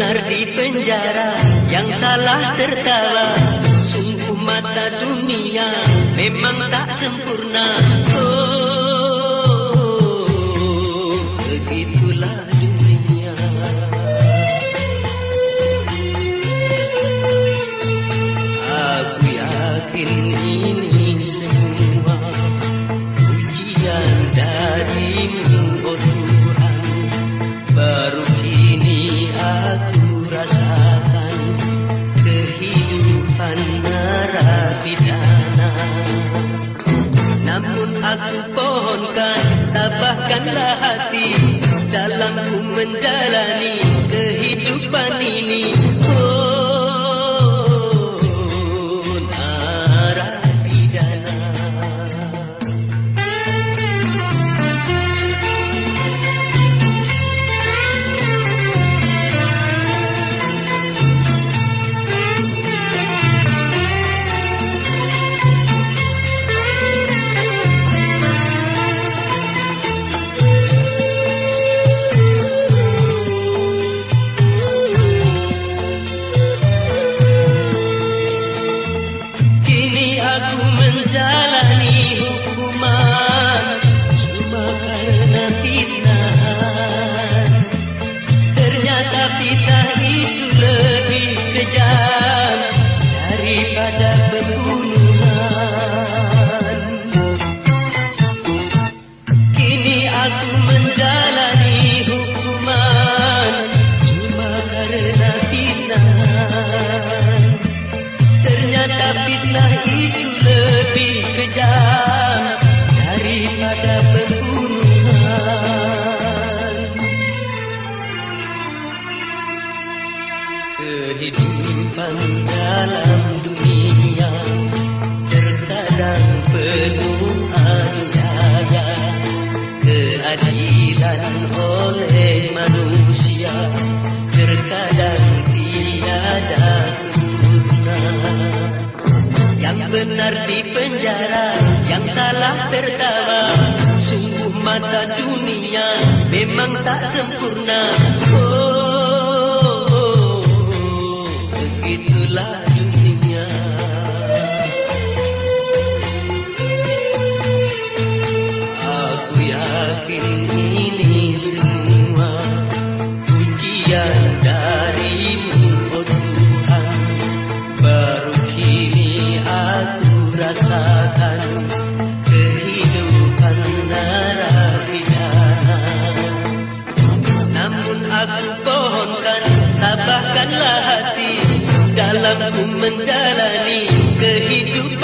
Benar di penjara yang salah tertawa. Sungguh mata dunia memang tak sempurna. Tabahkanlah hati Dalam ku menjalani Kehidupan ini menjalani hukuman. Cuma karena fitnah. Ternyata fitnah itu lebih kejam Daripada pembunuhan. Kini aku menjalani hukuman Cuma karena fitnah. Ternyata fitnah itu oleh manusia terkadang tiada sempurna. Yang benar di penjara, yang salah tertawa. Sungguh mata dunia memang tak sempurna. Dalam menjalani kehidupan